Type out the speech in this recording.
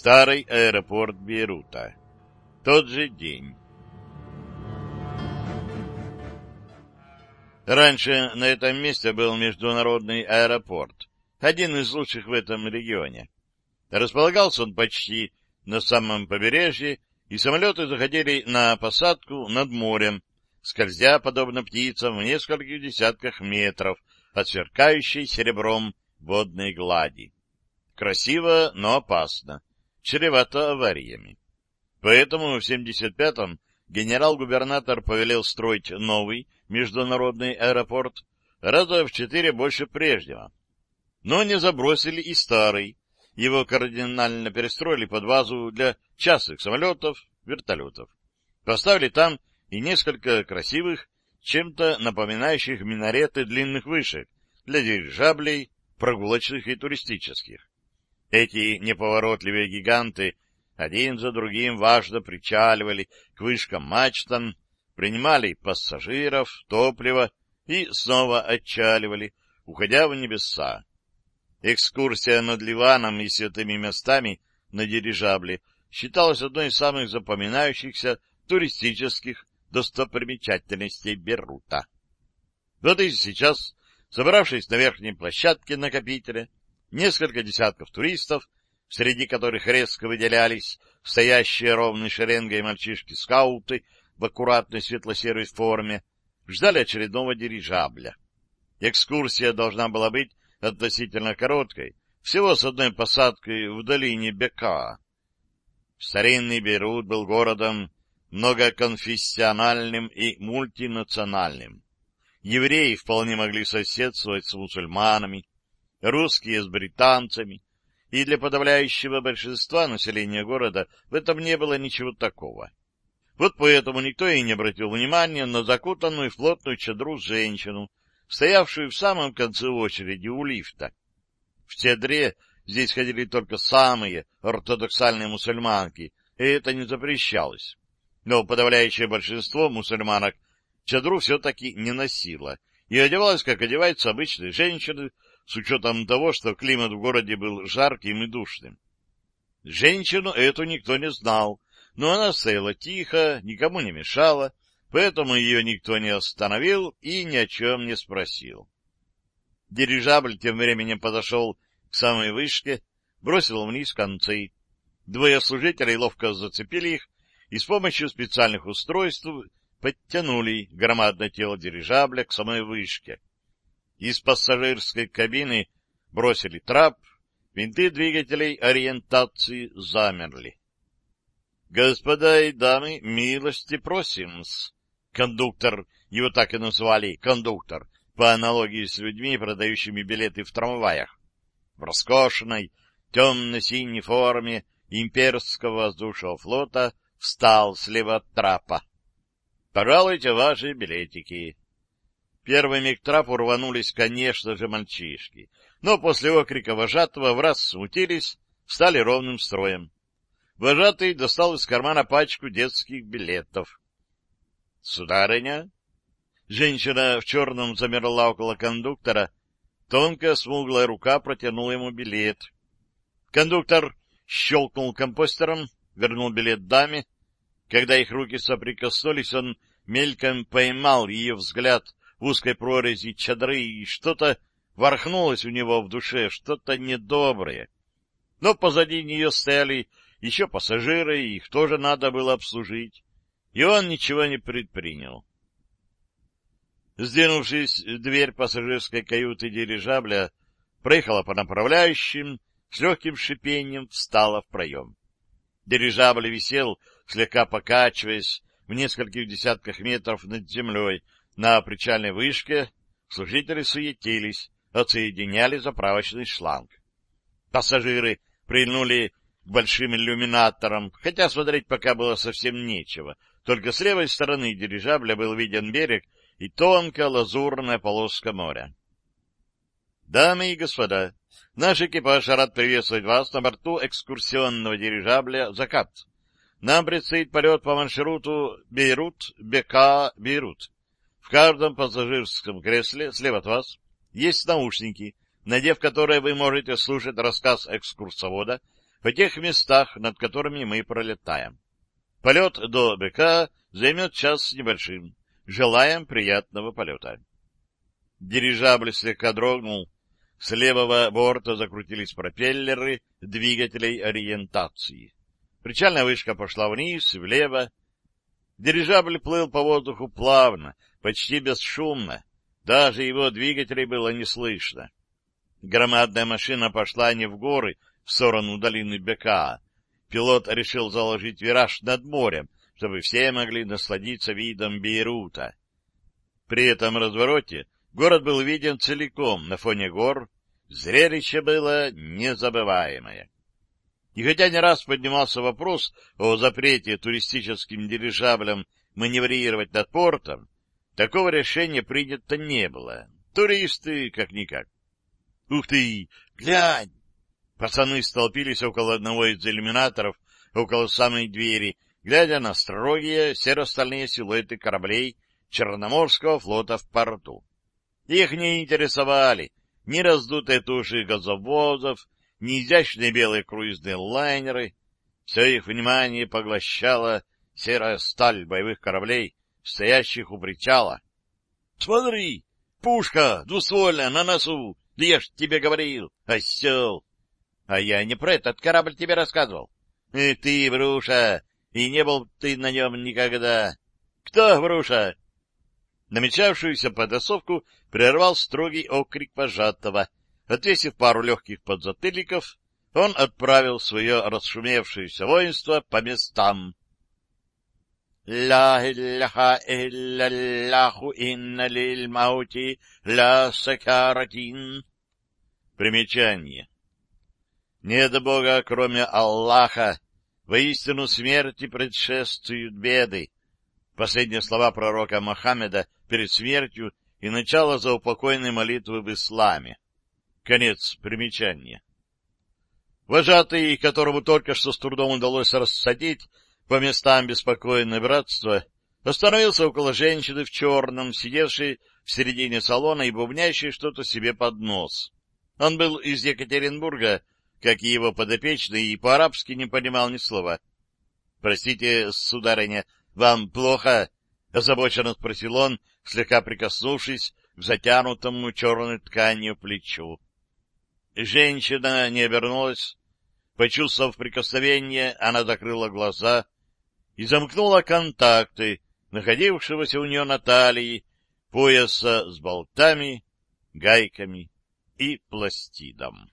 Старый аэропорт Бейрута. Тот же день. Раньше на этом месте был международный аэропорт, один из лучших в этом регионе. Располагался он почти на самом побережье, и самолеты заходили на посадку над морем, скользя, подобно птицам, в нескольких десятках метров от сверкающей серебром водной глади. Красиво, но опасно, чревато авариями. Поэтому в 75-м генерал-губернатор повелел строить новый международный аэропорт раза в четыре больше прежнего. Но не забросили и старый. Его кардинально перестроили под базу для частных самолетов, вертолетов. Поставили там и несколько красивых, чем-то напоминающих минареты длинных вышек для дирижаблей, прогулочных и туристических. Эти неповоротливые гиганты один за другим важно причаливали к вышкам-мачтам, принимали пассажиров, топливо и снова отчаливали, уходя в небеса. Экскурсия над Ливаном и святыми местами на дирижабле считалась одной из самых запоминающихся туристических достопримечательностей Берута. Вот и сейчас, собравшись на верхней площадке накопителя, несколько десятков туристов, среди которых резко выделялись стоящие ровной шеренгой мальчишки-скауты в аккуратной светло-серой форме, ждали очередного дирижабля. Экскурсия должна была быть относительно короткой, всего с одной посадкой в долине Бека. Старинный Бейрут был городом многоконфессиональным и мультинациональным. Евреи вполне могли соседствовать с мусульманами, русские с британцами, и для подавляющего большинства населения города в этом не было ничего такого. Вот поэтому никто и не обратил внимания на закутанную в плотную чадру женщину, стоявшую в самом конце очереди у лифта. В чадре здесь ходили только самые ортодоксальные мусульманки, и это не запрещалось. Но подавляющее большинство мусульманок чадру все-таки не носило и одевалась, как одеваются обычные женщины, с учетом того, что климат в городе был жарким и душным. Женщину эту никто не знал, но она стояла тихо, никому не мешала, поэтому ее никто не остановил и ни о чем не спросил. Дирижабль тем временем подошел к самой вышке, бросил вниз концы. Двое служителей ловко зацепили их и с помощью специальных устройств подтянули громадное тело дирижабля к самой вышке. Из пассажирской кабины бросили трап, винты двигателей ориентации замерли. — Господа и дамы, милости просим-с. Кондуктор, его так и назвали, кондуктор, по аналогии с людьми, продающими билеты в трамваях. В роскошной, темно-синей форме имперского воздушного флота встал слева от трапа. — Пожалуйте ваши билетики. Первыми к трапу рванулись, конечно же, мальчишки, но после окрика вожатого раз смутились, встали ровным строем. Вожатый достал из кармана пачку детских билетов. — Сударыня? Женщина в черном замерла около кондуктора. Тонкая смуглая рука протянула ему билет. Кондуктор щелкнул компостером, вернул билет даме. Когда их руки соприкоснулись, он мельком поймал ее взгляд узкой прорези чадры, и что-то ворхнулось у него в душе, что-то недоброе. Но позади нее стояли еще пассажиры, их тоже надо было обслужить, и он ничего не предпринял. Сдвинувшись, дверь пассажирской каюты дирижабля проехала по направляющим, с легким шипением встала в проем. Дирижабль висел, слегка покачиваясь, в нескольких десятках метров над землей, на причальной вышке служители суетились, отсоединяли заправочный шланг. Пассажиры прильнули к большим иллюминаторам, хотя смотреть пока было совсем нечего. Только с левой стороны дирижабля был виден берег и тонкая лазурная полоска моря. Дамы и господа, наш экипаж рад приветствовать вас на борту экскурсионного дирижабля «Закат». Нам предстоит полет по маршруту Бейрут-Бека-Бейрут. В каждом пассажирском кресле слева от вас есть наушники, надев которые вы можете слушать рассказ экскурсовода, в тех местах, над которыми мы пролетаем. Полет до БК займет час с небольшим. Желаем приятного полета. Дирижабль слегка дрогнул. С левого борта закрутились пропеллеры двигателей ориентации. Причальная вышка пошла вниз влево. Дирижабль плыл по воздуху плавно, почти бесшумно. Даже его двигателей было не слышно. Громадная машина пошла не в горы, в сторону долины Бека. Пилот решил заложить вираж над морем, чтобы все могли насладиться видом Бейрута. При этом развороте город был виден целиком на фоне гор, зрелище было незабываемое. И хотя не раз поднимался вопрос о запрете туристическим дирижаблям маневрировать над портом, такого решения принято не было. Туристы как-никак. Ух ты! Глянь! Пацаны столпились около одного из иллюминаторов, около самой двери, глядя на строгие серо-стальные силуэты кораблей Черноморского флота в порту. Их не интересовали ни раздутые туши газовозов, ни изящные белые круизные лайнеры. Все их внимание поглощала серая сталь боевых кораблей, стоящих у причала. — Смотри! Пушка двуствольная на носу! Да я ж тебе говорил, осел! А я не про этот корабль тебе рассказывал. Эх ты, Бруша, и не был ты на нем никогда. Кто, Бруша? Намечавшуюся подосовку прервал строгий окрик пожатого. Отвесив пару легких подзатыльников, он отправил свое расшумевшееся воинство по местам. «Ля илляха илля э, ляху инна лиль маути ля сакаратин». Примечание. Нет Бога, кроме Аллаха, воистину смерти предшествуют беды. Последние слова пророка Мохаммеда перед смертью и начало заупокойной молитвы в исламе. Конец примечания. Вожатый, которому только что с трудом удалось рассадить по местам беспокойное братство, остановился около женщины в черном, сидевшей в середине салона и бубнящей что-то себе под нос. Он был из Екатеринбурга, как и его подопечный, и по-арабски не понимал ни слова. — Простите, сударыня, вам плохо? — озабоченно спросил он, слегка прикоснувшись к затянутому черной тканью плечу. Женщина не обернулась. Почувствовав прикосновение, она закрыла глаза и замкнула контакты, находившегося у нее на талии, пояса с болтами, гайками и пластидом.